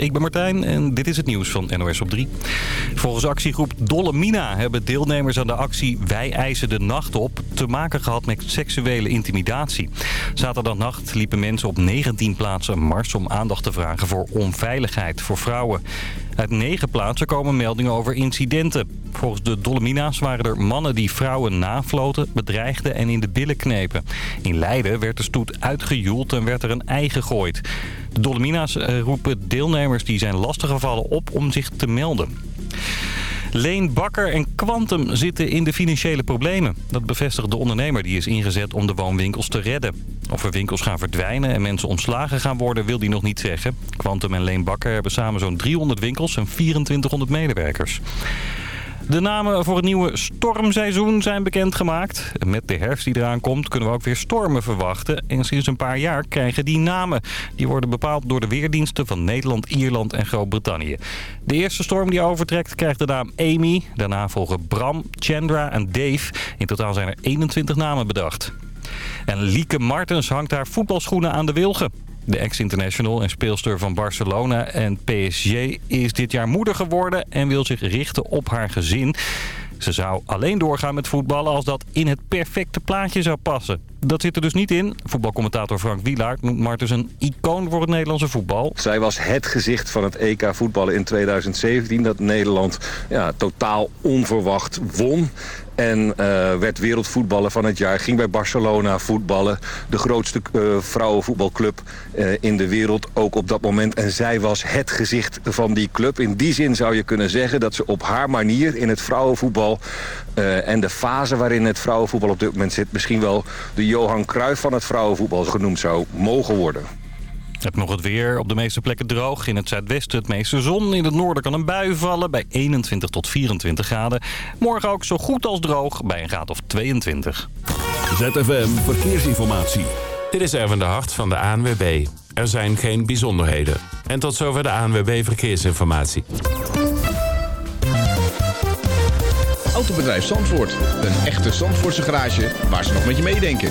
ik ben Martijn en dit is het nieuws van NOS op 3. Volgens actiegroep Dolle Mina hebben deelnemers aan de actie Wij eisen de nacht op... te maken gehad met seksuele intimidatie. Zaterdagnacht liepen mensen op 19 plaatsen mars om aandacht te vragen voor onveiligheid voor vrouwen. Uit negen plaatsen komen meldingen over incidenten. Volgens de Dolomina's waren er mannen die vrouwen nafloten, bedreigden en in de billen knepen. In Leiden werd de stoet uitgejoeld en werd er een ei gegooid. De Dolomina's eh, roepen deelnemers die zijn lastiggevallen op om zich te melden. Leen Bakker en Quantum zitten in de financiële problemen. Dat bevestigt de ondernemer die is ingezet om de woonwinkels te redden. Of er winkels gaan verdwijnen en mensen ontslagen gaan worden wil hij nog niet zeggen. Quantum en Leen Bakker hebben samen zo'n 300 winkels en 2400 medewerkers. De namen voor het nieuwe stormseizoen zijn bekendgemaakt. Met de herfst die eraan komt kunnen we ook weer stormen verwachten. En sinds een paar jaar krijgen die namen. Die worden bepaald door de weerdiensten van Nederland, Ierland en Groot-Brittannië. De eerste storm die overtrekt krijgt de naam Amy. Daarna volgen Bram, Chandra en Dave. In totaal zijn er 21 namen bedacht. En Lieke Martens hangt haar voetbalschoenen aan de wilgen. De ex-international en speelster van Barcelona en PSG is dit jaar moeder geworden en wil zich richten op haar gezin. Ze zou alleen doorgaan met voetballen als dat in het perfecte plaatje zou passen. Dat zit er dus niet in. Voetbalcommentator Frank Wielaert noemt Martens een icoon voor het Nederlandse voetbal. Zij was het gezicht van het EK voetballen in 2017. Dat Nederland ja, totaal onverwacht won. En uh, werd wereldvoetballer van het jaar. Ging bij Barcelona voetballen. De grootste uh, vrouwenvoetbalclub uh, in de wereld. Ook op dat moment. En zij was het gezicht van die club. In die zin zou je kunnen zeggen dat ze op haar manier in het vrouwenvoetbal... en de fase waarin het vrouwenvoetbal op dit moment zit... misschien wel de Johan Cruijff van het vrouwenvoetbal genoemd zou mogen worden. Heb nog het weer. Op de meeste plekken droog. In het zuidwesten het meeste zon. In het noorden kan een bui vallen bij 21 tot 24 graden. Morgen ook zo goed als droog bij een graad of 22. ZFM Verkeersinformatie. Dit is Erwin de Hart van de ANWB. Er zijn geen bijzonderheden. En tot zover de ANWB Verkeersinformatie. Autobedrijf Zandvoort. Een echte Zandvoortse garage waar ze nog met je meedenken.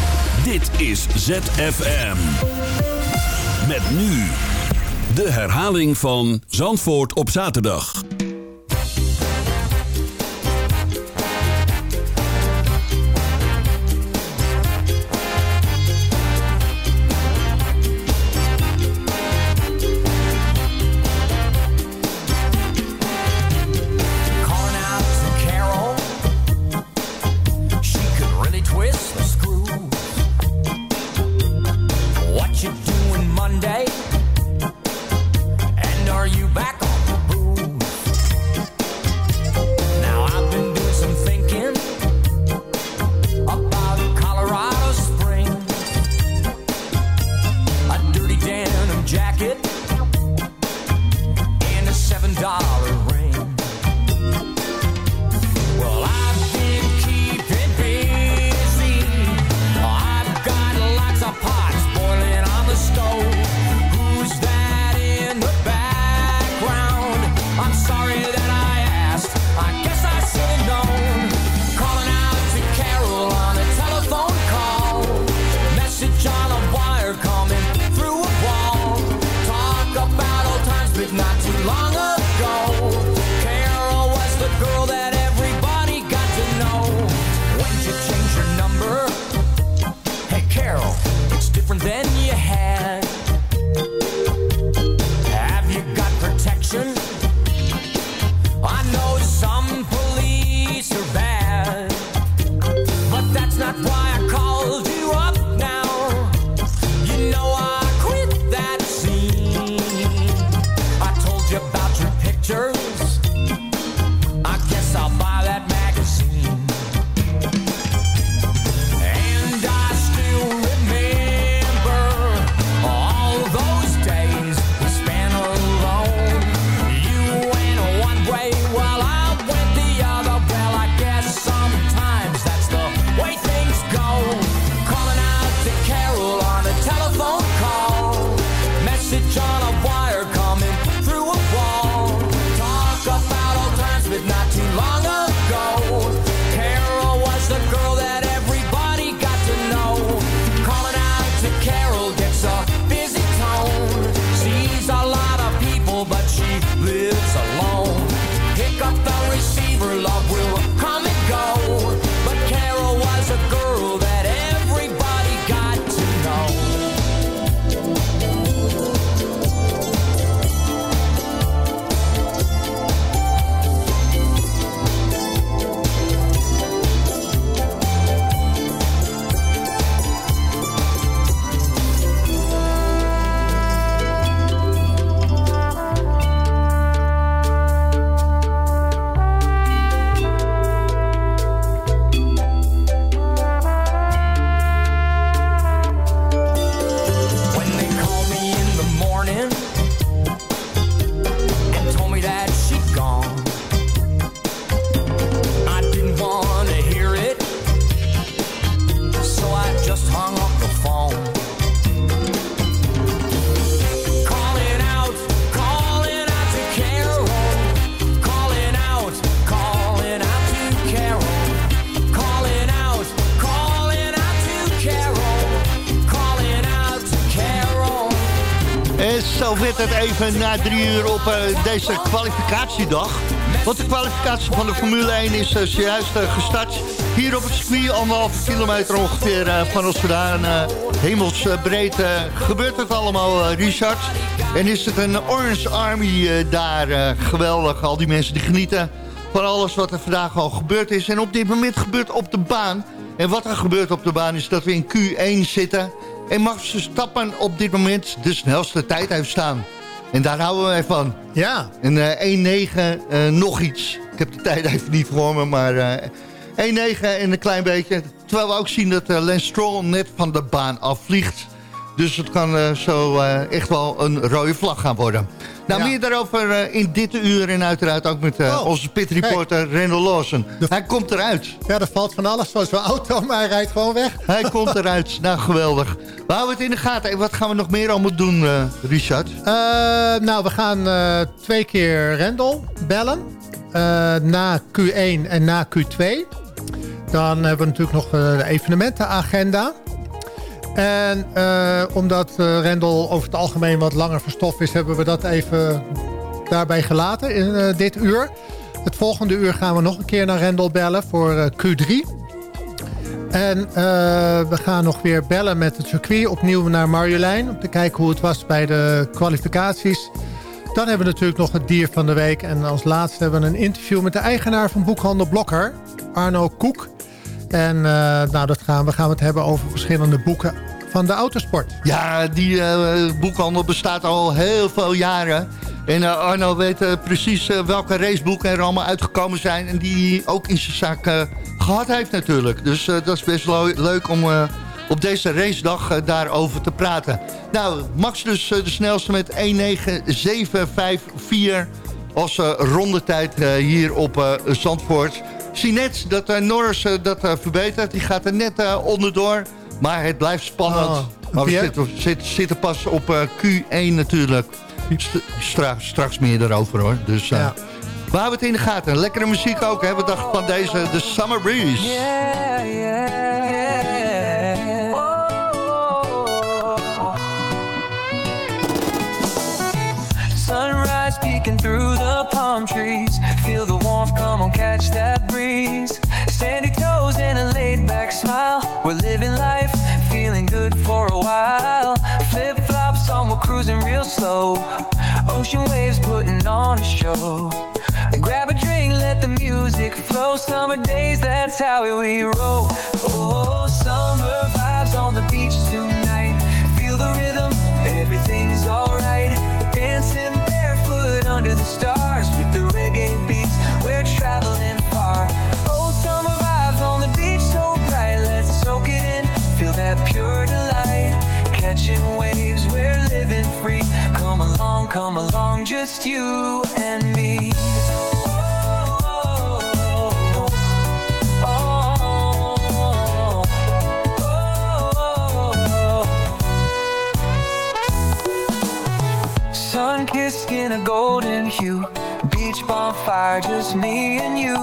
Dit is ZFM. Met nu de herhaling van Zandvoort op zaterdag. Werd het even na drie uur op uh, deze kwalificatiedag. Want de kwalificatie van de Formule 1 is uh, zojuist uh, gestart. Hier op het circuit, anderhalve kilometer ongeveer van ons vandaan. hemelsbreed gebeurt het allemaal, Richard. En is het een Orange Army daar geweldig. Al die mensen die genieten van alles wat er vandaag al gebeurd is. En op dit moment gebeurt op de baan. En wat er gebeurt op de baan is dat we in Q1 zitten... En Max Verstappen op dit moment de snelste tijd heeft staan. En daar houden we van. Ja. En uh, 1-9 uh, nog iets. Ik heb de tijd even niet voor me, maar uh, 1-9 en een klein beetje. Terwijl we ook zien dat Lance Stroll net van de baan afvliegt. Dus het kan uh, zo uh, echt wel een rode vlag gaan worden. Nou, ja. meer daarover uh, in dit uur en uiteraard ook met oh. onze pitreporter hey. Randall Lawson. De... Hij komt eruit. Ja, er valt van alles zoals een auto, maar hij rijdt gewoon weg. Hij komt eruit. Nou, geweldig. We houden het in de gaten. En wat gaan we nog meer allemaal doen, Richard? nou, we gaan twee keer Randall bellen. na Q1 en na Q2. Dan hebben we natuurlijk nog de evenementenagenda. En uh, omdat uh, Rendel over het algemeen wat langer verstof is... hebben we dat even daarbij gelaten in uh, dit uur. Het volgende uur gaan we nog een keer naar Rendel bellen voor Q3. En we gaan nog weer bellen met het circuit opnieuw naar Marjolein... om te kijken hoe het was bij de kwalificaties. Dan hebben we natuurlijk nog het dier van de week. En als laatste hebben we een interview met de eigenaar van boekhandel Blokker, Arno Koek... En uh, nou, dat gaan, we gaan het hebben over verschillende boeken van de autosport. Ja, die uh, boekhandel bestaat al heel veel jaren. En uh, Arno weet precies welke raceboeken er allemaal uitgekomen zijn... en die ook in zijn zaak gehad heeft natuurlijk. Dus dat is best leuk om op deze racedag daarover te praten. Nou, Max dus de snelste met 1.9754 als rondetijd hier op Zandvoort zie net dat uh, Norris uh, dat uh, verbetert. Die gaat er net onderdoor. Maar het blijft spannend. Oh, maar we zitten, zitten, zitten, pas op Q1 natuurlijk. Stra straks meer erover hoor. Dus ja. we houden het in de gaten. Lekkere muziek ook. Hè? We dachten van deze The Summer Breeze. Yeah, yeah, yeah. Oh. Sunrise peeking through the palm trees. Feel the come on, catch that breeze. Sandy toes and a laid back smile. We're living life, feeling good for a while. Flip flops on, we're cruising real slow. Ocean waves putting on a show. grab a drink, let the music flow. Summer days, that's how we roll. Oh, summer vibes on the beach tonight. Feel the rhythm, everything's alright. Dancing barefoot under the stars with the Catching waves, we're living free. Come along, come along, just you and me. Sun-kissed skin a golden hue. Beach bonfire, just me and you.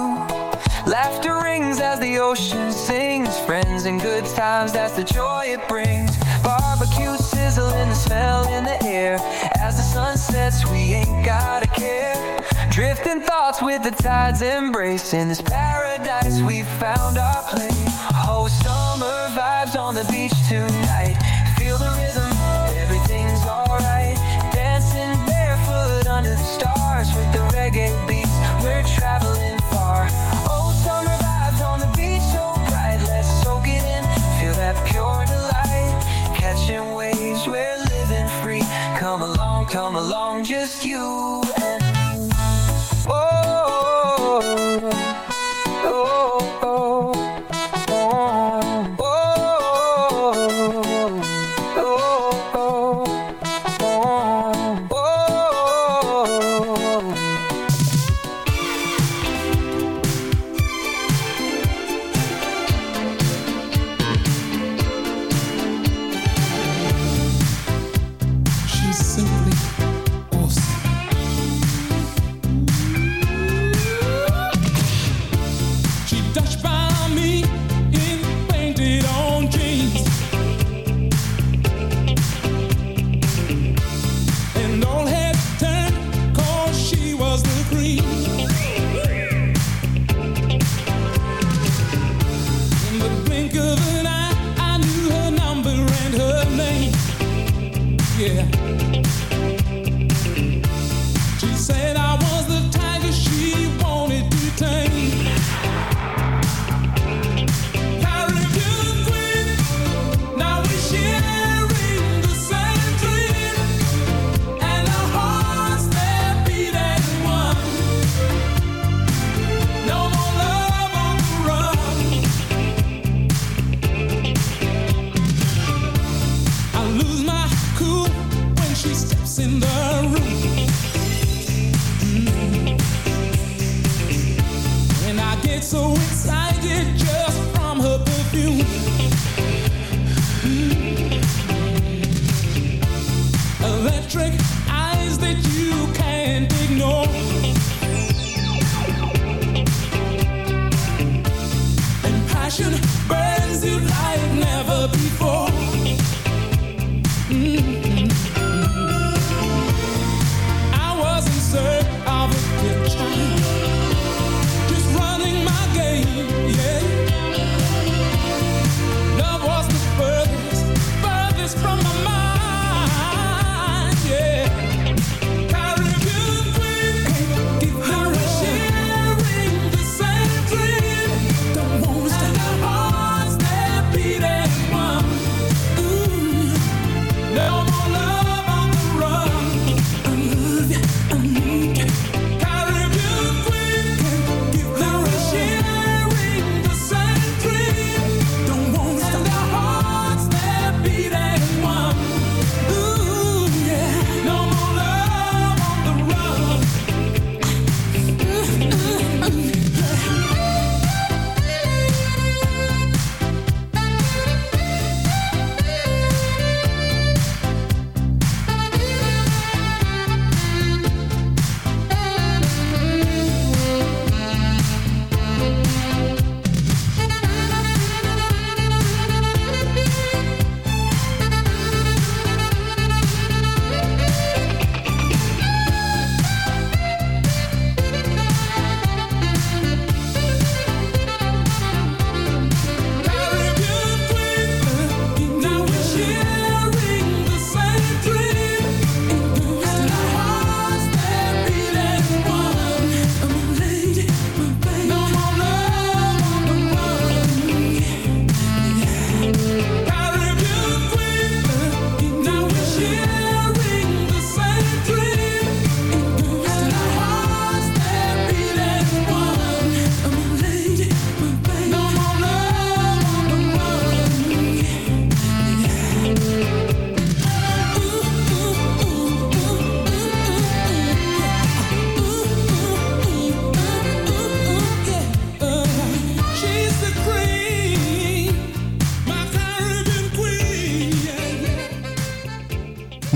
Laughter rings as the ocean sings. Friends and good times, that's the joy it brings Barbecue sizzling, the smell in the air. As the sun sets, we ain't gotta care. Drifting thoughts with the tides embracing This paradise, we found our place. Oh, summer vibes on the beach tonight. Feel the rhythm, everything's alright. Dancing barefoot under the stars with the reggae Come along, just you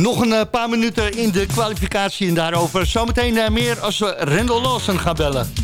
Nog een paar minuten in de kwalificatie en daarover zometeen meer als we Rendel Lawson gaan bellen.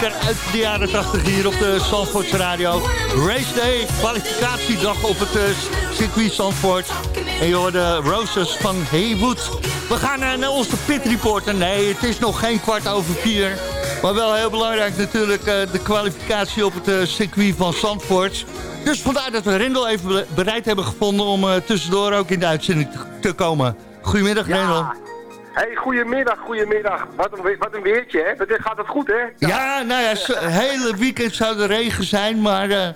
Disco-klassieker uit de jaren 80 hier op de Zandvoortse Radio. Race Day, kwalificatiedag op het uh, circuit Zandvoort. En je hoorde Roses van Haywood. We gaan naar onze pit reporter. Nee, het is nog geen kwart over vier. Maar wel heel belangrijk natuurlijk uh, de kwalificatie op het circuit van Zandvoort. Dus vandaar dat we Rendel even bereid hebben gevonden om tussendoor ook in de uitzending te, te komen. Goedemiddag, ja. Rendel. Hey, goedemiddag, goedemiddag. Wat een, wat een weertje, hè? Wat, gaat het goed, hè? Ja, nou ja, het hele weekend zou er regen zijn, maar uh,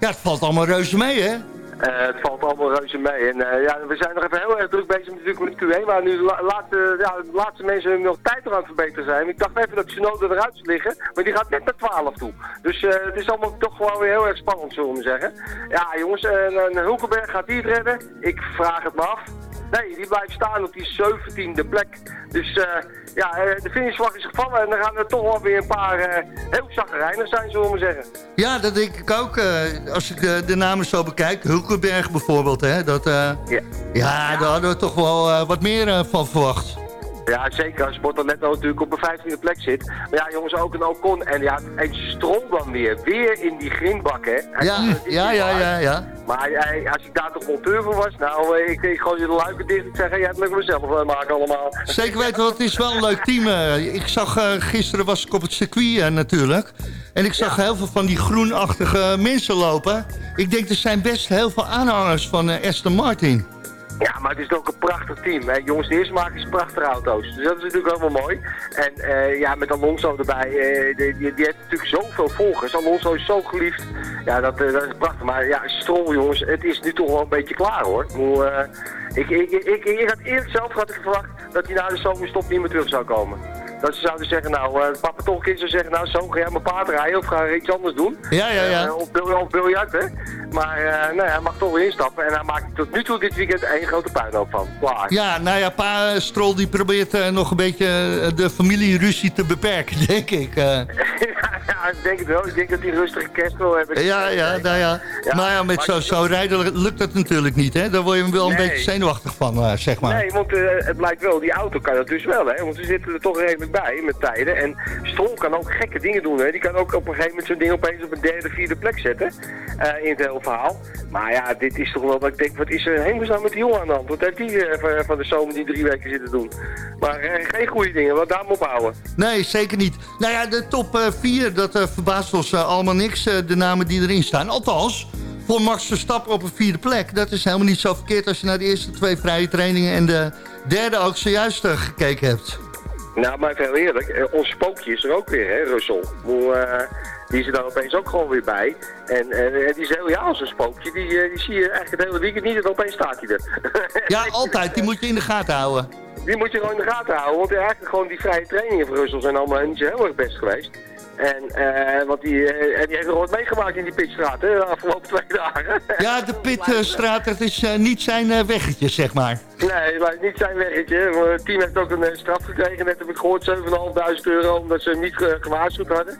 ja, het valt allemaal reuze mee, hè? Uh, het valt allemaal reuze mee. En uh, ja, we zijn nog even heel erg druk bezig natuurlijk met Q1, waar nu la laatste, ja, de laatste mensen nog tijd eraan verbeterd zijn. Ik dacht even dat Tsunoda eruit liggen, maar die gaat net naar 12 toe. Dus uh, het is allemaal toch gewoon weer heel erg spannend, zullen we zeggen. Ja, jongens, een Hulkenberg gaat die het redden? Ik vraag het me af. Nee, die blijft staan op die 17e plek. Dus uh, ja, eh, de finishvlag is gevallen en dan gaan er toch wel weer een paar uh, heel zagrijnig zijn, zullen we maar zeggen. Ja, dat denk ik ook. als ik de namen zo bekijk, Hulkenberg bijvoorbeeld, hè, dat, ja. ja, daar hadden we toch wel wat meer van verwacht. Ja, zeker. Als net natuurlijk op een 15e plek zit. Maar ja, jongens, ook een Ocon. En ja, en Stroll dan weer. Weer in die grindbak, hè. ja, ja, ja, ja, ja. Maar hij, als ik daar toch monteur voor was, nou, ik, ik gooi je de luiken dicht. Ik zeg, ja, het lukt mezelf uh, maken allemaal. Zeker weten, want het is wel een leuk team. Uh, ik zag, uh, gisteren was ik op het circuit natuurlijk. En ik zag heel veel van die groenachtige mensen lopen. Ik denk, er zijn best heel veel aanhangers van Aston Martin. Ja, maar het is ook een prachtig team. Hè. Jongens, de eerste maken is prachtige auto's. Dus dat is natuurlijk helemaal mooi. En eh, ja, met Alonso erbij, uh, die, die, die, heeft natuurlijk zoveel volgers. Alonso is zo geliefd. Ja, dat, uh, dat is prachtig. Maar ja, Stroll jongens, het is nu toch wel een beetje klaar hoor. Hoe, ik, ik, ik, ik, had eerlijk zelf had ik verwacht dat hij na de zomerstop niet meer terug zou komen. Dat ze zouden zeggen, nou, uh, papa toch een keer zou zeggen, nou zo, ga jij mijn paard rijden of ga je iets anders doen. Ja, ja, ja. Uh, of, of biljart, hè. Maar uh, nou ja, hij mag toch weer instappen en hij maakt tot nu toe dit weekend één grote puinhoop van. Klaar. Ja, nou ja, pa Strol die probeert nog een beetje de familieruzie te beperken, denk ik. ja, ik denk het wel. Ik denk dat hij rustige kerst wil hebben. Ja, ja, nou ja. ja maar ja, met zo, zo rijden lukt dat natuurlijk niet, hè. Daar word je hem wel een beetje zenuwachtig van, zeg maar. Nee, want het blijkt wel, die auto kan dat dus wel, hè. Want we zitten er toch redelijk bij met tijden. En Strol kan ook gekke dingen doen. Hè. Die kan ook op een gegeven moment zo'n ding opeens op een derde, vierde plek zetten. Uh, in het hele verhaal. Maar ja, dit is toch wel dat ik denk, wat is er hemelsnaam met die jongen aan de hand? Wat heeft die van de zomer die drie weken zitten doen? Maar geen goede dingen, wat daar moet ophouden. Nee, zeker niet. Nou ja, de top 4, dat verbaast ons allemaal niks, de namen die erin staan. Althans, voor Max Verstappen op een vierde plek. Dat is helemaal niet zo verkeerd als je naar de eerste twee vrije trainingen en de derde ook zojuist gekeken hebt. Nou, maar heel eerlijk, eh, ons spookje is er ook weer, hè, Russell. Moe, uh, die is er dan opeens ook gewoon weer bij. En, en, en die is heel ja als een spookje. Die, die zie je eigenlijk het hele weekend niet en opeens staat hij er. ja, altijd. Die moet je in de gaten houden. Die moet je gewoon in de gaten houden. Want eigenlijk gewoon die vrije trainingen van Russell zijn allemaal niet zo heel erg best geweest. En, uh, want die, en die heeft nog wat meegemaakt in die pitstraat, hè, de afgelopen twee dagen. Ja, de pitstraat, dat is uh, niet zijn weggetje, zeg maar. Nee, maar niet zijn weggetje. Het team heeft ook een straf gekregen, net heb ik gehoord, 7.500 euro, omdat ze hem niet gewaarschuwd hadden.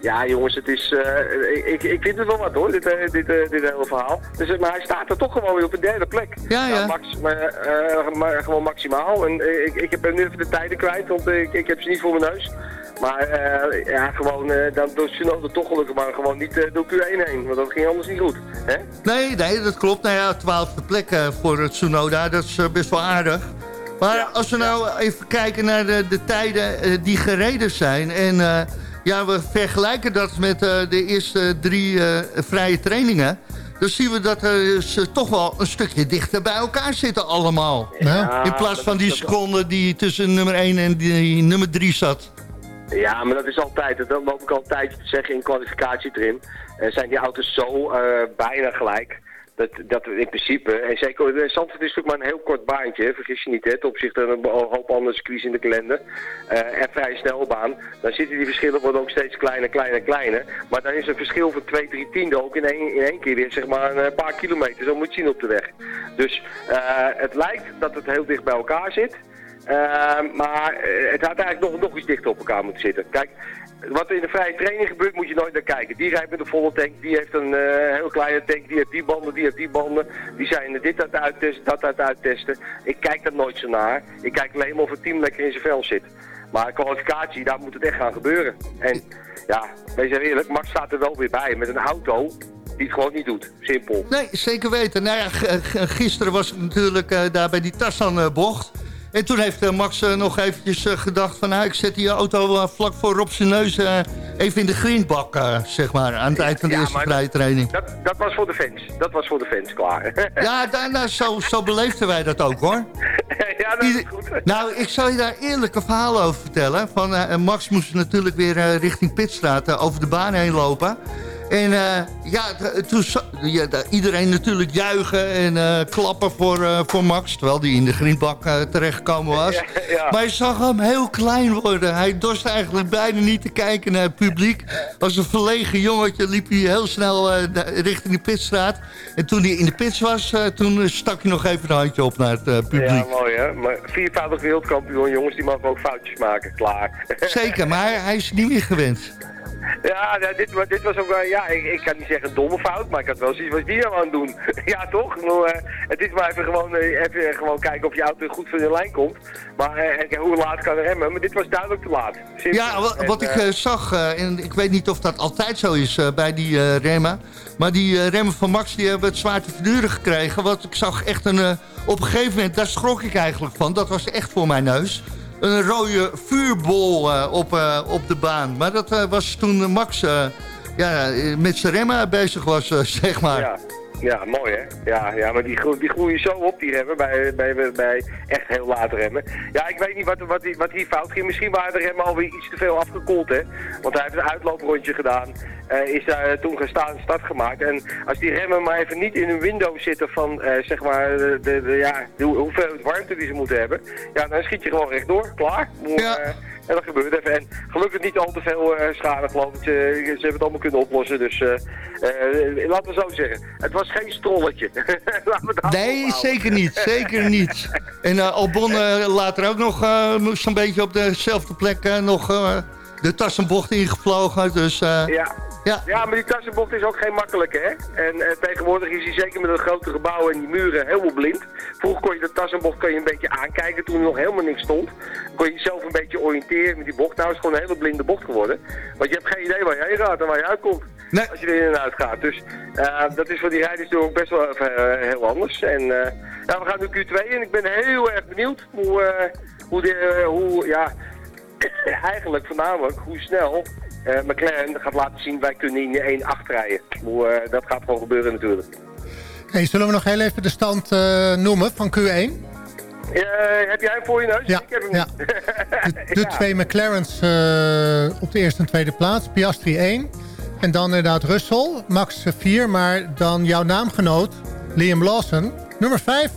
ja, jongens, het is, ik, ik vind het wel wat hoor, dit, dit, dit hele verhaal. Dus, maar hij staat er toch gewoon weer op een derde plek. Ja, ja. Nou, max, maar, maar, gewoon maximaal. En ik, ik heb nu even de tijden kwijt, want ik, ik heb ze niet voor mijn neus. Maar uh, ja, gewoon, uh, dan doet Tsunoda toch gelukkig maar gewoon niet uh, door Q1 heen. Want dat ging anders niet goed. Hè? Nee, nee, dat klopt. Nou ja, twaalfde plek voor Tsunoda, dat is best wel aardig. Maar ja, als we nou even kijken naar de, de tijden die gereden zijn... en ja, we vergelijken dat met de eerste drie vrije trainingen... dan zien we dat ze toch wel een stukje dichter bij elkaar zitten allemaal. Ja, In plaats van die seconde die tussen nummer 1 en die nummer 3 zat. Ja, maar dat is altijd, dat loop ik altijd te zeggen in kwalificatie erin. Uh, zijn die auto's zo uh, bijna gelijk. Dat, dat in principe, en zeker, Zandvoort is natuurlijk maar een heel kort baantje, vergis je niet, hè, ten opzichte van een hoop andere circuits in de kalender. En vrij snelbaan, dan zitten die verschillen worden ook steeds kleiner, kleiner, kleiner. Maar dan is een verschil van 2, 3 tiende ook in één, in één keer weer, zeg maar, een paar kilometer, zo moet je zien op de weg. Dus het lijkt dat het heel dicht bij elkaar zit. Uh, maar het had eigenlijk nog, nog iets dichter op elkaar moeten zitten. Kijk, wat in de vrije training gebeurt moet je nooit naar kijken. Die rijdt met een volle tank, die heeft een uh, heel kleine tank, die heeft die banden, die heeft die banden. Die zijn dit aan het uittesten, dat aan het uittesten. Ik kijk daar nooit zo naar. Ik kijk alleen maar of het team lekker in zijn vel zit. Maar kwalificatie, daar moet het echt gaan gebeuren. En ja, wees eerlijk, Max staat er wel weer bij met een auto die het gewoon niet doet. Simpel. Nee, zeker weten. Nou ja, gisteren was het natuurlijk uh, daar bij die Tassan-bocht. En toen heeft uh, Max uh, nog eventjes uh, gedacht van... Nou, ik zet die auto vlak voor Rob zijn neus even in de grindbak, zeg maar. Aan het eind van de ja, eerste vrije training. Dat, dat was voor de fans. Dat was voor de fans, klaar. ja, daarna, zo, zo beleefden wij dat ook, hoor. ja, dat is goed. Nou, ik zal je daar eerlijke verhalen over vertellen. Van, Max moest natuurlijk weer richting Pitstraat over de baan heen lopen... En uh, ja, toen ja, iedereen natuurlijk juichen en uh, klappen voor, uh, voor Max. Terwijl die in de grindbak terechtgekomen was. Ja, ja. Maar je zag hem heel klein worden. Hij dorst eigenlijk bijna niet te kijken naar het publiek. Als een verlegen jongetje liep hij heel snel richting de pitstraat. En toen hij in de pits was, toen stak hij nog even een handje op naar het publiek. Ja, mooi hè. Maar viervoudig wereldkampioen, jongens, die mogen ook foutjes maken. Klaar. Zeker, maar hij is niet meer gewend. Ja, nou, dit, dit was ook wel, ja, ik, ik, kan niet zeggen een domme fout, maar ik had wel zoiets, wat die nou aan het doen? ja, toch? Nou, uh, het is maar even gewoon, uh, even gewoon kijken of je auto goed van de lijn komt. Maar uh, hoe laat kan remmen? Maar dit was duidelijk te laat. Simpel. Ja, wat, ik zag, en ik weet niet of dat altijd zo is bij die remmen, maar die remmen van Max die hebben het zwaar te verduren gekregen. Want ik zag echt een, op een gegeven moment, daar schrok ik eigenlijk van, dat was echt voor mijn neus een rode vuurbol uh, op, uh, op de baan. Maar dat uh, was toen Max ja, met zijn remmen bezig was, zeg maar. Ja. Ja, mooi hè? Ja, ja maar die, die groeien zo op, die remmen, bij, bij, bij, echt heel late remmen. Ja, ik weet niet wat, wat, wat hier fout ging. Misschien waren de remmen alweer iets te veel afgekoeld hè. Want hij heeft een uitlooprondje gedaan. Eh, is daar toen gestaan start gemaakt. En als die remmen maar even niet in een window zitten van eh, zeg maar de, de, ja, de hoe- hoeveelheid warmte die ze moeten hebben. Ja, dan schiet je gewoon rechtdoor. Klaar. Moet, Ja. eh, en dat gebeurt even. En gelukkig niet al te veel schade, geloof ik. Ze, hebben het allemaal kunnen oplossen. Dus laten we zo zeggen. Het was geen strolletje. Nee, zeker niet. Zeker niet. En Albon later ook nog moest een beetje op dezelfde plek nog de tassenbocht ingevlogen. Dus Ja. Ja. Ja, maar die tassenbocht is ook geen makkelijke, hè? En eh, tegenwoordig is hij zeker met een grote gebouw en die muren helemaal blind. Vroeger kon je de tassenbocht kon je een beetje aankijken toen er nog helemaal niks stond. Kon je jezelf een beetje oriënteren met die bocht. Nou is het gewoon een hele blinde bocht geworden. Want je hebt geen idee waar je heen gaat en waar je uitkomt. Nee. Als je er in en uit gaat. Dus eh, dat is voor die rijders natuurlijk best wel eh, heel anders. En ja, we gaan nu Q2 en ik ben heel erg benieuwd hoe, hoe, de, hoe ja, eigenlijk voornamelijk hoe snel McLaren gaat laten zien, wij kunnen in de 1-8 rijden. Hoe, eh, dat gaat gewoon gebeuren natuurlijk. Hey, zullen we nog heel even de stand eh, noemen van Q1? Eh, heb jij hem voor je neus? Ja, Ik heb hem ja. niet. De, de Ja. twee McLaren's eh, op de eerste en tweede plaats. Piastri 1. En dan inderdaad Russell. Max 4. Maar dan jouw naamgenoot, Liam Lawson, nummer 5.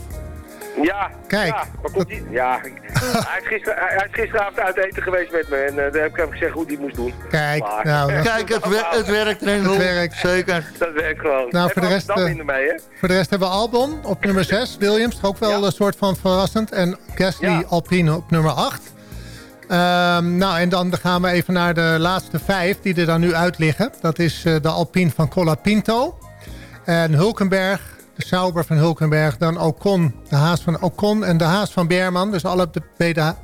Ja, Kijk. Ja, waar komt die? Ja, hij, is gister, hij hij is gisteravond uit eten geweest met me en eh, daar heb ik hem gezegd hoe hij het moest doen. Kijk, Maar- nou, Kijk, het, wer- het werkt. Het werkt. Zeker. Dat werkt gewoon. Nou, voor de rest, eh, hè? Voor de rest hebben we Albon op nummer 6. Williams, ook wel Ja. een soort van verrassend. En Gasly Ja. Alpine op nummer 8. Ehm, nou, en dan gaan we even naar de laatste vijf die er dan nu uit liggen. Dat is eh, de Alpine van Colapinto. En Hulkenberg, de Sauber van Hulkenberg. Dan Ocon, de Haas van Ocon en de Haas van Berman. Dus alle de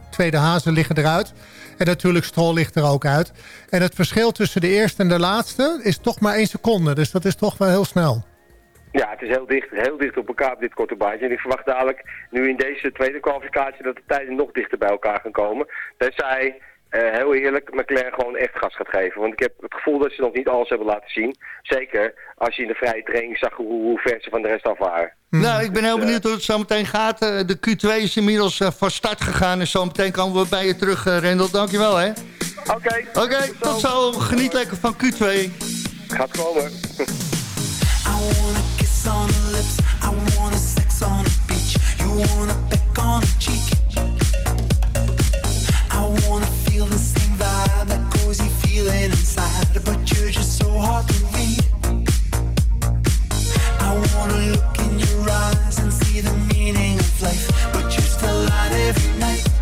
tweede, Hazen liggen eruit. En natuurlijk Stroll ligt er ook uit. En het verschil tussen de eerste en de laatste is toch maar één seconde. Dus dat is toch wel heel snel. Ja, het is heel dicht, heel dicht op elkaar op dit korte baantje. En ik verwacht dadelijk, nu in deze tweede kwalificatie, dat de tijden nog dichter bij elkaar gaan komen. Tenzij, eh, heel eerlijk, McLaren gewoon echt gas gaat geven. Want ik heb het gevoel dat ze nog niet alles hebben laten zien. Zeker als je in de vrije training zag hoe, hoe ver ze van de rest af waren. Nou, ik ben heel benieuwd hoe het zo meteen gaat. Eh, De Q2 is inmiddels eh, van start gegaan. En zo meteen komen we bij je terug, Rendel. Dankjewel, hè. Oké, Oké, tot zo. Geniet lekker van Q2. gaat komen. I wanna kiss on the lips. I wanna sex on the beach. You wanna peck on But you're just so hard to read. I wanna look in your eyes and see the meaning of life. But you're still every night.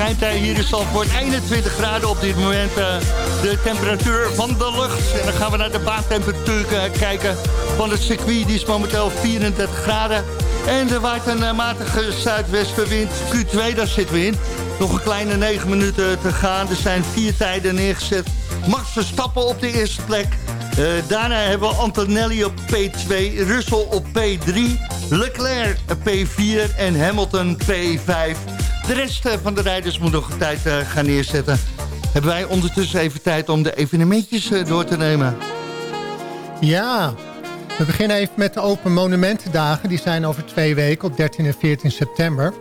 Schijnt hier in Zandvoort 21 graden op dit moment de temperatuur van de lucht. En dan gaan we naar de baantemperatuur kijken van het circuit. Die is momenteel 34 graden. En er waait een matige zuidwestenwind. Q2, daar zitten we in. Nog een kleine 9 minuten te gaan. Er zijn vier tijden neergezet. Max Verstappen op de eerste plek. Daarna hebben we Antonelli op P2, Russell op P3, Leclerc P4 en Hamilton P5. De rest uh, van de rijders moet nog een tijd uh, gaan neerzetten. Hebben wij ondertussen even tijd om de evenementjes door te nemen? Ja, we beginnen even met de Open Monumentendagen. Die zijn over twee weken op 13 en 14 september.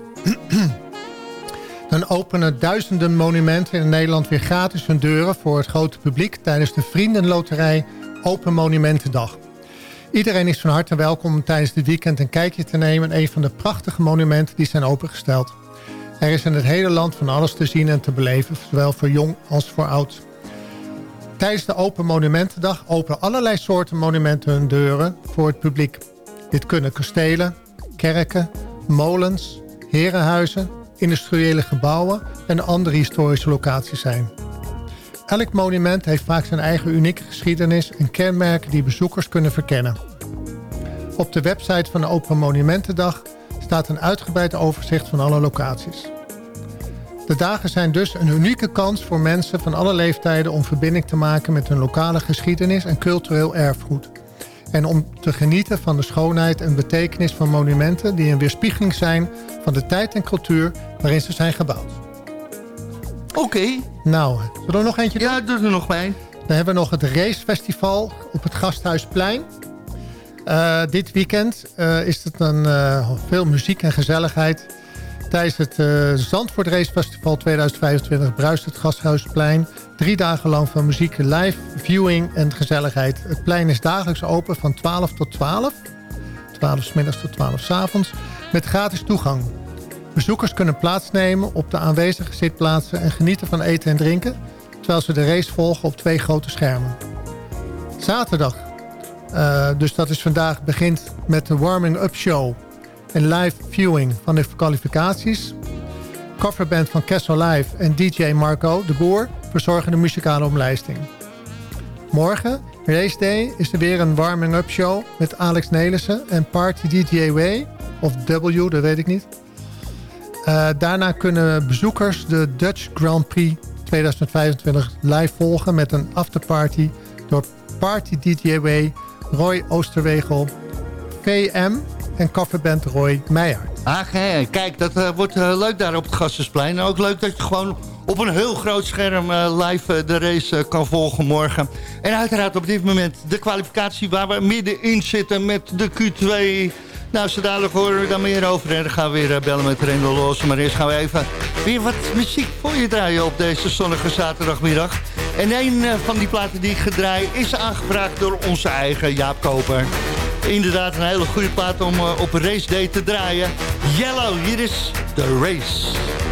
Dan openen duizenden monumenten in Nederland weer gratis hun deuren voor het grote publiek tijdens de Vriendenloterij Open Monumentendag. Iedereen is van harte welkom om tijdens dit weekend een kijkje te nemen in een van de prachtige monumenten die zijn opengesteld. Er is in het hele land van alles te zien en te beleven, zowel voor jong als voor oud. Tijdens de Open Monumentendag openen allerlei soorten monumenten hun deuren voor het publiek. Dit kunnen kastelen, kerken, molens, herenhuizen, industriële gebouwen en andere historische locaties zijn. Elk monument heeft vaak zijn eigen unieke geschiedenis en kenmerken die bezoekers kunnen verkennen. Op de website van de Open Monumentendag staat een uitgebreid overzicht van alle locaties. De dagen zijn dus een unieke kans voor mensen van alle leeftijden om verbinding te maken met hun lokale geschiedenis en cultureel erfgoed. En om te genieten van de schoonheid en betekenis van monumenten die een weerspiegeling zijn van de tijd en cultuur waarin ze zijn gebouwd. Oké. Nou, zullen we nog eentje doen? Ja, doe er nog bij. Dan hebben we nog het racefestival op het Gasthuisplein. Uh, dit weekend uh, is het een, uh, veel muziek en gezelligheid. Tijdens het Zandvoort Racefestival 2025 bruist het Gasthuisplein. Drie dagen lang van muziek, live, viewing en gezelligheid. Het plein is dagelijks open van 12 tot 12. 12 s middags tot 12 s avonds. Met gratis toegang. Bezoekers kunnen plaatsnemen op de aanwezige zitplaatsen en genieten van eten en drinken... terwijl ze de race volgen op twee grote schermen. Zaterdag, uh, dus dat is vandaag, begint met de warming-up show... en live viewing van de kwalificaties. Coverband van Kessel Live en DJ Marco de Boer verzorgen de muzikale omlijsting. Morgen, race day, is er weer een warming-up show met Alex Nelissen en Party DJ Way... of W, dat weet ik niet... Uh, daarna kunnen bezoekers de Dutch Grand Prix 2025 live volgen... met een afterparty door Party DJ Way, Roy Oosterwegel, VM en kofferband Roy Meijer. Ah, kijk, dat uh, wordt uh, leuk daar op het Gassensplein. En ook leuk dat je gewoon op een heel groot scherm live de race kan volgen morgen. En uiteraard op dit moment de kwalificatie waar we middenin zitten met de Q2... Nou, zo dadelijk horen we daar meer over. En dan gaan we weer eh, bellen met Rendel Los. Maar eerst gaan we even weer wat muziek voor je draaien op deze zonnige zaterdagmiddag. En een eh, van die platen die ik gedraai is aangevraagd door onze eigen Jaap Koper. Inderdaad, een hele goede plaat om eh, op race day te draaien. Yellow, hier is The Race.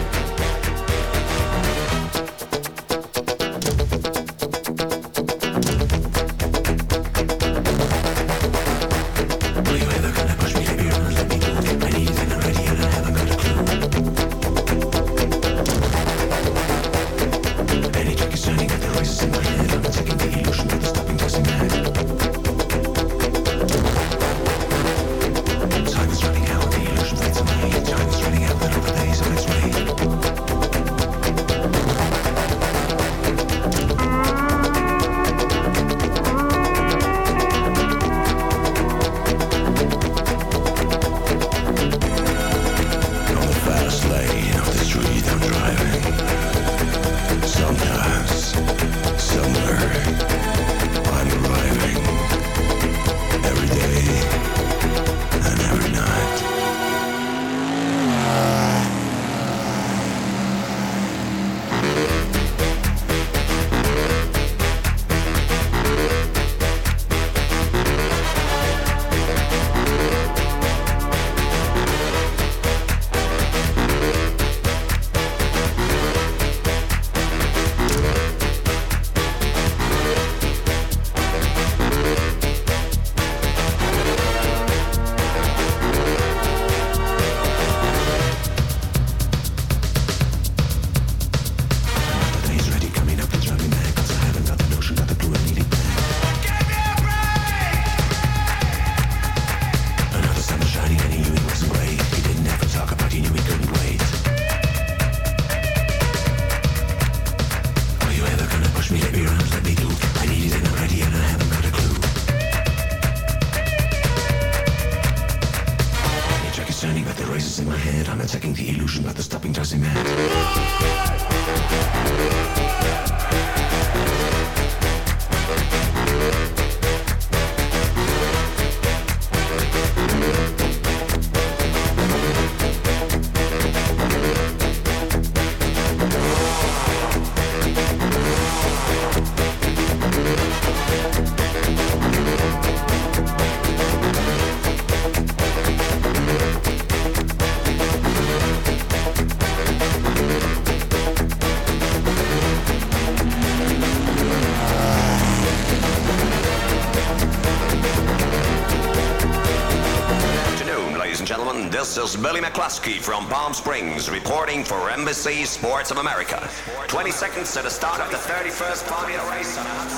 Billy McCluskey from Palm Springs reporting for Embassy Sports of America. 20 seconds to the start of the 31st Formula race on a hot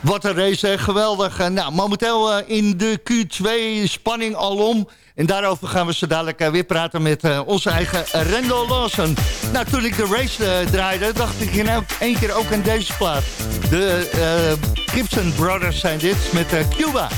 Wat een race, geweldig. Nou, momenteel eh, in de Q2 spanning alom. En daarover gaan we zo dadelijk eh, weer praten met eh, onze eigen Rendel Lawson. Nou, toen ik de race draaide, dacht ik in één keer ook aan deze plaat. De eh, Gibson Brothers zijn dit met Cuba.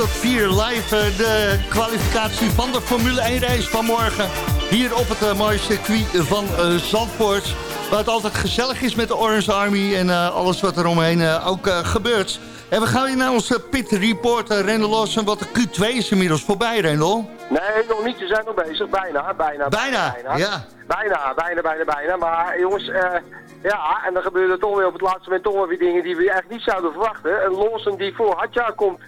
Tot 4 live eh, de kwalificatie van de Formule 1 race van morgen. Hier op het eh, mooie circuit van eh, Zandvoort. Waar het altijd gezellig is met de Orange Army en alles wat er omheen ook gebeurt. En we gaan weer naar onze pit reporter Rendel Lawson. Want de Q2 is inmiddels voorbij, Rendel. Nee, nog niet. Ze zijn nog bezig. Bijna, bijna. Bijna, ja. Bijna, bijna, bijna, bijna. Maar jongens, Ja, en dan gebeuren er toch weer op het laatste moment toch wel weer dingen die we eigenlijk niet zouden verwachten. Een Lawson die voor Hadja komt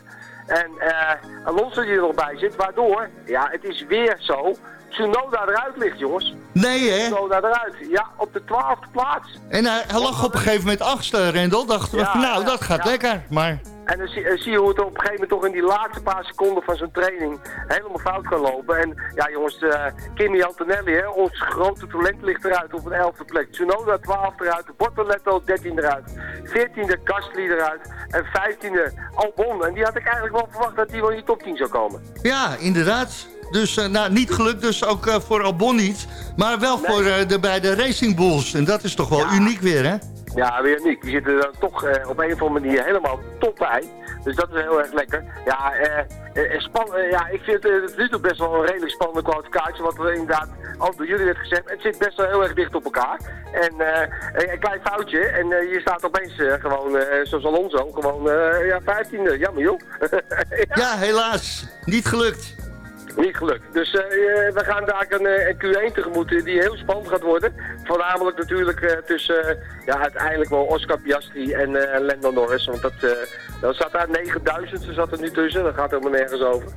en eh Alonso die er nog bij zit, waardoor, ja, het is weer zo, Tsunoda eruit ligt, jongens. Nee, hè? Tsunoda eruit, ja, op de twaalfde plaats. En hij, hij lag op een gegeven moment achtste, Rendel. Dachten we Ja, nou, ja, dat gaat ja. lekker. Maar En dan zie, eh, zie je hoe het op een gegeven moment toch in die laatste paar seconden van zijn training helemaal fout kan lopen. En ja jongens, eh Kimi Antonelli, hè, ons grote talent ligt eruit op een elfde plek. Tsunoda 12 eruit, Bortoletto 13 eruit, 14e Gasly eruit en 15e Albon. En die had ik eigenlijk wel verwacht dat die wel in die top 10 zou komen. ja, inderdaad. Dus eh, nou, niet gelukt, dus ook voor Albon niet. Maar wel voor eh, de beide Racing Bulls. En dat is toch wel Ja. uniek weer, hè? Ja, weer niet. Die zitten er toch eh, op een of andere manier helemaal top bij. Dus dat is heel erg lekker. Ja, eh, span, ja ik vind het uh, nu toch best wel een redelijk spannende kwalificatie. Wat er inderdaad ook door jullie werd gezegd. Het zit best wel heel erg dicht op elkaar. En een klein foutje. En je staat opeens gewoon, zoals Alonso, gewoon ja, 15e. Jammer joh. Ja, helaas. Niet gelukt. Niet gelukt. Dus eh, eh, we gaan daar een, eh, een Q1 tegemoet die heel spannend gaat worden. Voornamelijk natuurlijk tussen ja, uiteindelijk wel Oscar Piastri en Lando Norris. Want dat, dan zat daar 9000, ze zat er nu tussen. Dat gaat helemaal nergens over.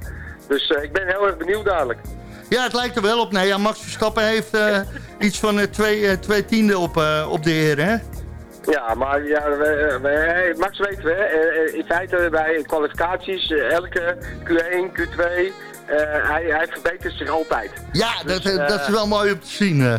Dus ik ben heel erg benieuwd dadelijk. Ja, het lijkt er wel op. Nee, ja, Max Verstappen heeft iets van twee, twee tiende op, op de heer, hè? Ja, maar ja, we, we- Max weten we, in feite bij kwalificaties, elke Q1, Q2, eh, hij, hij verbetert zich altijd. Ja, dat, Dus, eh, dat is eh, wel mooi om te zien. eh.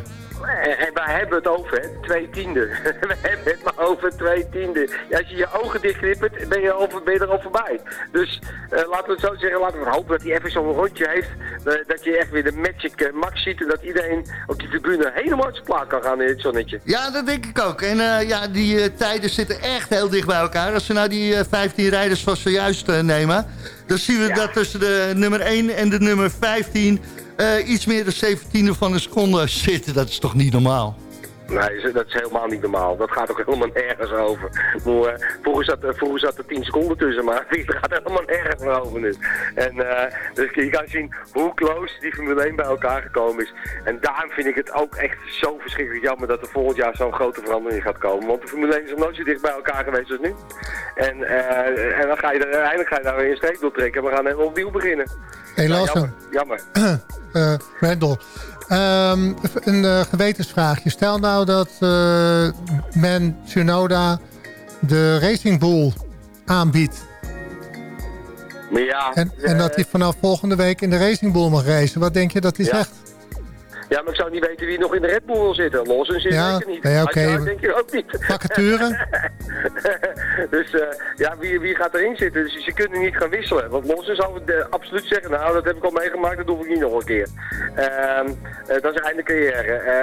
En, wij hebben het over, hè, twee tiende. We hebben het maar over twee tiende. Ja, als je je ogen dichtknippert, ben je, over, ben je er al voorbij. Dus eh, laten we het zo zeggen, laten we hopen dat hij even zo'n rondje heeft. eh, dat je echt weer de magic eh, max ziet. En dat iedereen op die tribune helemaal uit zijn plaat kan gaan in het zonnetje. Ja, dat denk ik ook. En eh, ja, die eh, tijden zitten echt heel dicht bij elkaar. Als we nou die eh, 15 rijders van zojuist eh, nemen... dan zien we dat tussen de nummer 1 en de nummer 15... eh, iets meer dan 17 van een seconde zitten. Dat is toch niet normaal? Nee, dat is helemaal niet normaal. Dat gaat ook helemaal nergens over. Bedoel, eh, vroeger, zat, vroeger zat er 10 seconden tussen, maar het gaat helemaal nergens meer over nu. En eh, dus je kan zien hoe close die Formule 1 bij elkaar gekomen is. En daarom vind ik het ook echt zo verschrikkelijk jammer dat er volgend jaar zo'n grote verandering gaat komen. Want de Formule 1 is nog nooit zo dicht bij elkaar geweest als nu. En, eh, en dan ga je er, uiteindelijk ga je daar weer een streep door trekken en we gaan helemaal opnieuw beginnen. Hey, Lawson. jammer. jammer. Ehm, een eh, gewetensvraagje. Stel nou dat eh, men Tsunoda de Racing Bull aanbiedt. Ja, En, en dat hij vanaf volgende week in de Racing Bull mag racen. Wat denk je dat hij Ja. zegt? Ja, maar ik zou niet weten wie nog in de Red Bull wil zitten. Lawson zit Ja, zeker niet. nee, oké. Hadja denk je ook niet. Vacature? dus eh, ja, wie, wie gaat erin zitten? Dus ze kunnen niet gaan wisselen. Want Lawson zou eh, absoluut zeggen, nou dat heb ik al meegemaakt, dat hoef ik niet nog een keer. Ehm, eh, dat is einde carrière.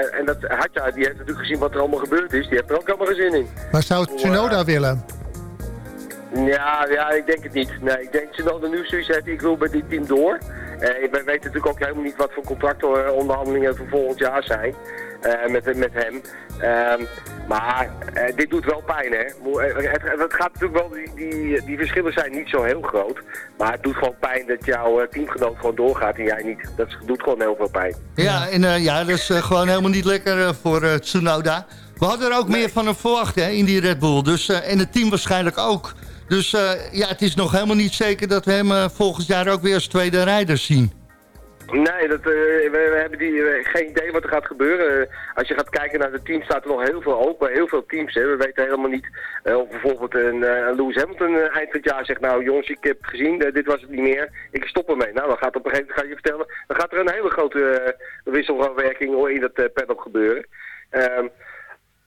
En dat Hadja, die heeft natuurlijk gezien wat er allemaal gebeurd is. Die heeft er ook helemaal geen zin in. Maar zou Tsunoda willen? Ja, ja, ik denk het niet. Nee, ik denk dat ze nu zoiets heeft, ik wil bij dit team door. Eh we weten natuurlijk ook helemaal niet wat voor contractonderhandelingen voor volgend jaar zijn. eh, met, met hem. Ehm, maar eh, dit doet wel pijn, hè. Het, gaat natuurlijk wel, die, die, die verschillen zijn niet zo heel groot. Maar het doet gewoon pijn dat jouw teamgenoot gewoon doorgaat en jij niet. Dat doet gewoon heel veel pijn. Ja, en ja, dat is gewoon helemaal niet lekker voor Tsunoda. We hadden er ook meer van hem verwacht hè, in die Red Bull. Dus, en het team waarschijnlijk ook. Dus eh, ja, het is nog helemaal niet zeker dat we hem eh, volgend jaar ook weer als tweede rijder zien. Nee, dat, eh, we, hebben die, geen idee wat er gaat gebeuren. Als je gaat kijken naar de teams, staat er nog heel veel open. Heel veel teams. We weten helemaal niet of bijvoorbeeld een Lewis Hamilton eind van het jaar zegt... Nou jongens, ik heb gezien, dit was het niet meer. Ik stop ermee. Nou, dan gaat op een gegeven moment, ga je vertellen... dan gaat er een hele grote wisselwerking in dat uh, paddock gebeuren. Ehm,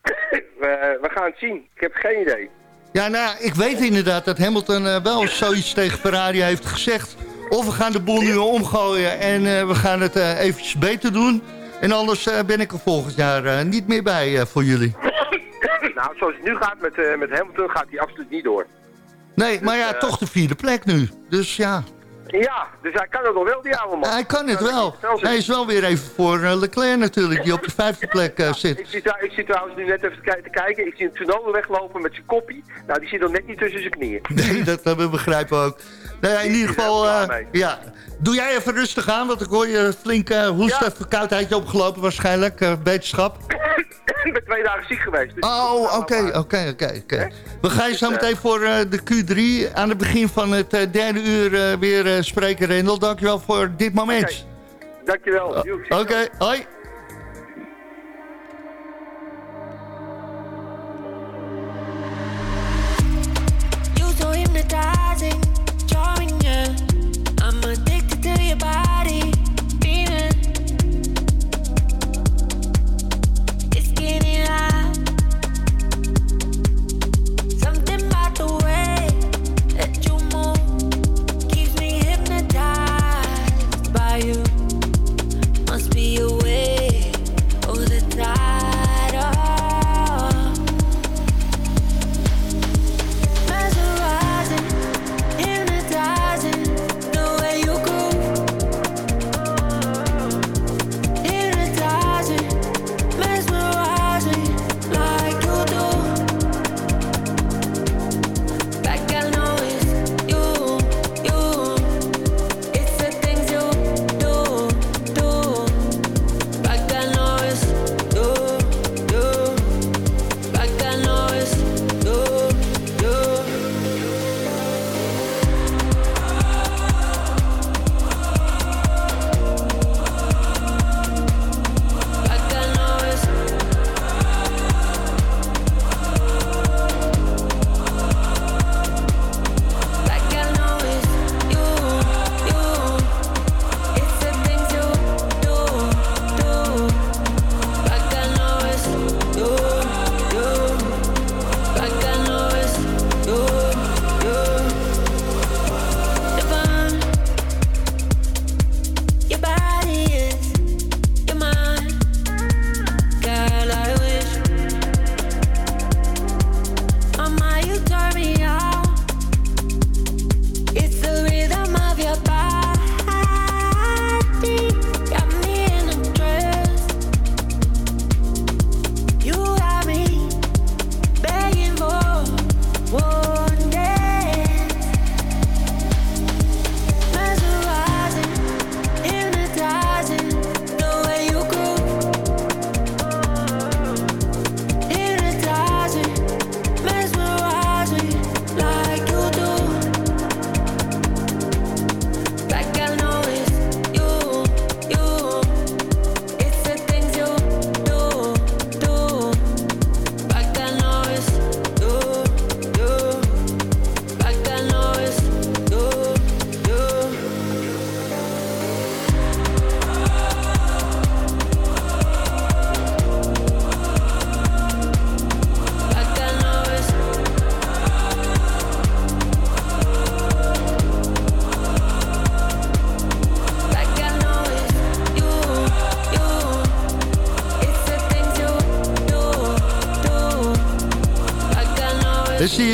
we, we gaan het zien. Ik heb geen idee. Ja, nou, ik weet inderdaad dat Hamilton uh, wel zoiets tegen Ferrari heeft gezegd. Of we gaan de boel nu omgooien en uh, we gaan het uh, eventjes beter doen. En anders ben ik er volgend jaar niet meer bij voor jullie. Nou, zoals het nu gaat met, met Hamilton gaat hij absoluut niet door. Nee, maar ja, toch de vierde plek nu. Dus ja... Ja, dus hij kan het nog wel, die oude man. Hij kan het wel. Hij is wel weer even voor uh, Leclerc natuurlijk, die op de vijfde plek uh, zit. Ik zie, ik zie trouwens nu net even te kijken. Ik zie een Tsunoda weglopen met zijn koppie. Nou, die zit er net niet tussen zijn knieën. Nee, dat, dat begrijpen we ook. Nou ja, in ieder geval, eh, ja. Doe jij even rustig aan, want ik hoor je flink eh hoest Ja. en verkoudheidje opgelopen waarschijnlijk. eh, beterschap. ik ben twee dagen ziek geweest. dus- Oh, oké, oké, oké. We gaan je zo meteen voor eh, de Q3 aan het begin van het derde uur eh, weer spreken, Rendel. Dankjewel voor dit moment. Oké. Dankjewel. Oké, hoi. You so hypnotizing, charming, I'm addicted to your body,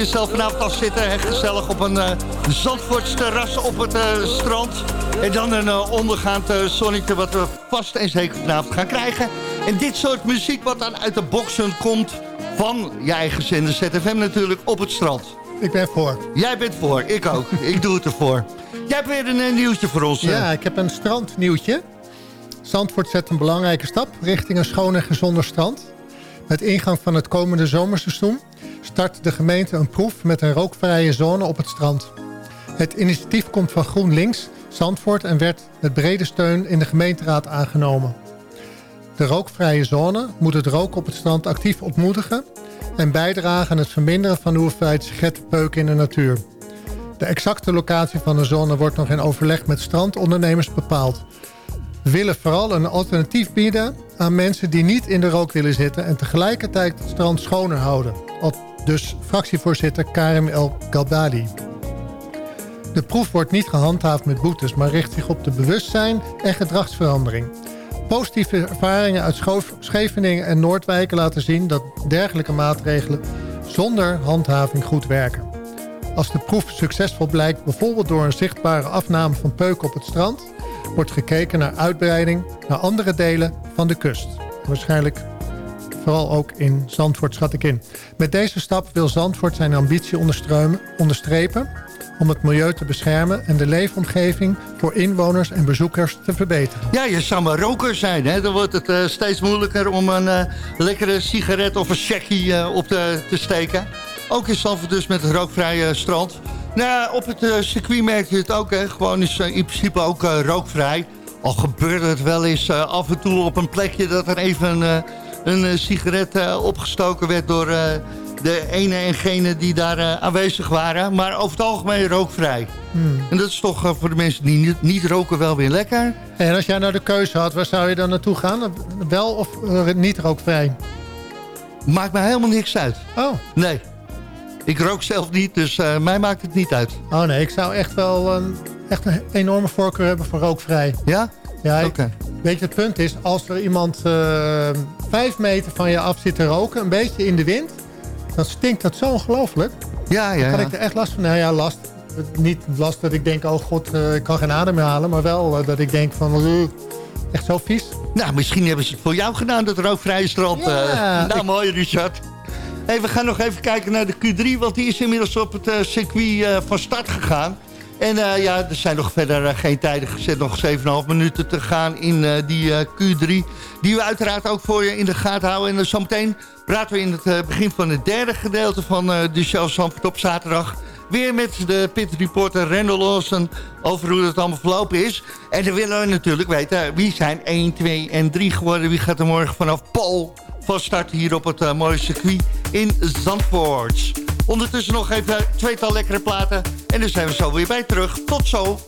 jezelf vanavond al zitten, hè, gezellig op een uh, Zandvoorts terras op het eh, strand. En dan een eh, ondergaand zonnetje wat we vast en zeker vanavond gaan krijgen. En dit soort muziek wat dan uit de boksen komt van je eigen zender ZFM natuurlijk op het strand. Ik ben voor. Jij bent voor, ik ook. ik doe het ervoor. Jij hebt weer een nieuwtje voor ons. Ja, ik heb een strandnieuwtje. Zandvoort zet een belangrijke stap richting een schoon en gezonder strand. Met ingang van het komende zomerseizoen start de gemeente een proef met een rookvrije zone op het strand. Het initiatief komt van GroenLinks, Zandvoort en werd met brede steun in de gemeenteraad aangenomen. De rookvrije zone moet het roken op het strand actief ontmoedigen... en bijdragen aan het verminderen van de hoeveelheid sigarettenpeuken in de natuur. De exacte locatie van de zone wordt nog in overleg met strandondernemers bepaald. We willen vooral een alternatief bieden aan mensen die niet in de rook willen zitten... en tegelijkertijd het strand schoner houden. Dus fractievoorzitter Karim El Galbadi. De proef wordt niet gehandhaafd met boetes... maar richt zich op de bewustzijn en gedragsverandering. Positieve ervaringen uit Scheveningen en Noordwijken laten zien... dat dergelijke maatregelen zonder handhaving goed werken. Als de proef succesvol blijkt, bijvoorbeeld door een zichtbare afname van peuken op het strand... wordt gekeken naar uitbreiding naar andere delen van de kust. Waarschijnlijk vooral ook in Zandvoort schat ik in. Met deze stap wil Zandvoort zijn ambitie onderstrepen... om het milieu te beschermen en de leefomgeving voor inwoners en bezoekers te verbeteren. Ja, je zou maar roker zijn. Hè? Dan wordt het eh, steeds moeilijker om een eh, lekkere sigaret of een checkie eh, op te, te steken. Ook in Zandvoort dus met het rookvrije strand. Nou, op het circuit merk je het ook. Hè? Gewoon is in principe ook rookvrij. Al gebeurde het wel eens af en toe op een plekje dat er even een eh, sigaret eh, opgestoken werd door eh, de ene en gene die daar aanwezig waren. Maar over het algemeen rookvrij. Hmm. En dat is toch voor de mensen die niet, niet roken wel weer lekker. En als jij nou de keuze had, waar zou je dan naartoe gaan? Wel of niet rookvrij? Maakt mij helemaal niks uit. Oh. Nee. Ik rook zelf niet, dus mij maakt het niet uit. Oh nee, ik zou echt wel een, echt een enorme voorkeur hebben voor rookvrij. Ja? Ja, ik- weet je, het punt is, als er iemand eh, vijf meter van je af zit te roken, een beetje in de wind, dan stinkt dat zo ongelooflijk. Ja, ja, Dan kan ik er echt last van. Nou ja, last. Niet last dat ik denk, oh god, eh, ik kan geen adem meer halen. Maar wel eh, dat ik denk van, echt zo vies. Nou, misschien hebben ze het voor jou gedaan, dat rookvrije strand. Ja, nou, ik- mooi, Richard. Hey, we gaan nog even kijken naar de Q3, want die is inmiddels op het circuit van start gegaan. En eh, ja, er zijn nog verder eh, geen tijden gezet, nog 7,5 minuten te gaan in eh, die eh, Q3. Die we uiteraard ook voor je in de gaten houden. En zometeen praten we in het begin van het derde gedeelte van de show Zandvoort op zaterdag... Weer met de pit reporter Randall Lawson over hoe het allemaal verlopen is. En dan willen we natuurlijk weten wie zijn 1, 2 en 3 geworden. Wie gaat er morgen vanaf Pol van start hier op het mooie circuit in Zandvoort. Ondertussen nog even tweetal lekkere platen. En dan zijn we zo weer bij terug. Tot zo.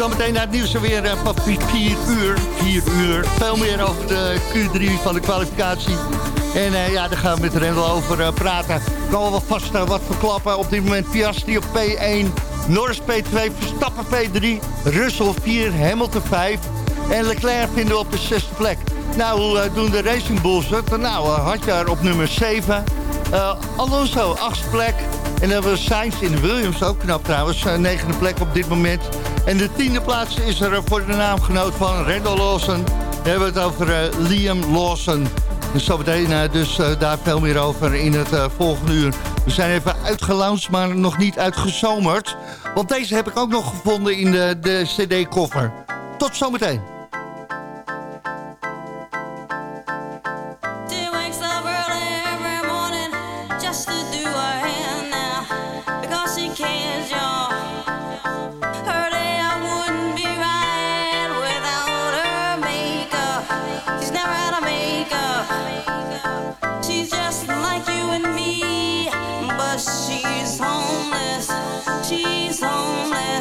Zometeen naar het nieuws er weer uh, van 4 uur. 4 uur. Veel meer over de Q3 van de kwalificatie. En uh, ja, daar gaan we met Rendel over uh, praten. Kan wel vast wat verklappen. Op dit moment Piastri op P1. Norris P2, Verstappen P3. Russell 4, Hamilton 5. En Leclerc vinden we op de zesde plek. Nou, hoe doen de Racing Bulls het? Nou, Hadjar op nummer 7. Alonso, achtste plek. En dan hebben we Sainz in de Williams, ook knap trouwens. negende plek op dit moment. En de tiende plaats is er voor de naamgenoot van Randall Lawson. We hebben het over uh, Liam Lawson. Dus zo meteen uh, dus uh, daar veel meer over in het volgende uur. We zijn even uitgelaunched, maar nog niet uitgezomerd. Want deze heb ik ook nog gevonden in de, de cd-koffer. Tot zometeen.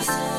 Peace.